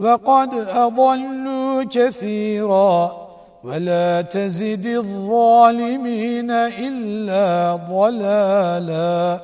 وقد أضلوا كثيرا ولا تزد الظالمين إلا ضلالا.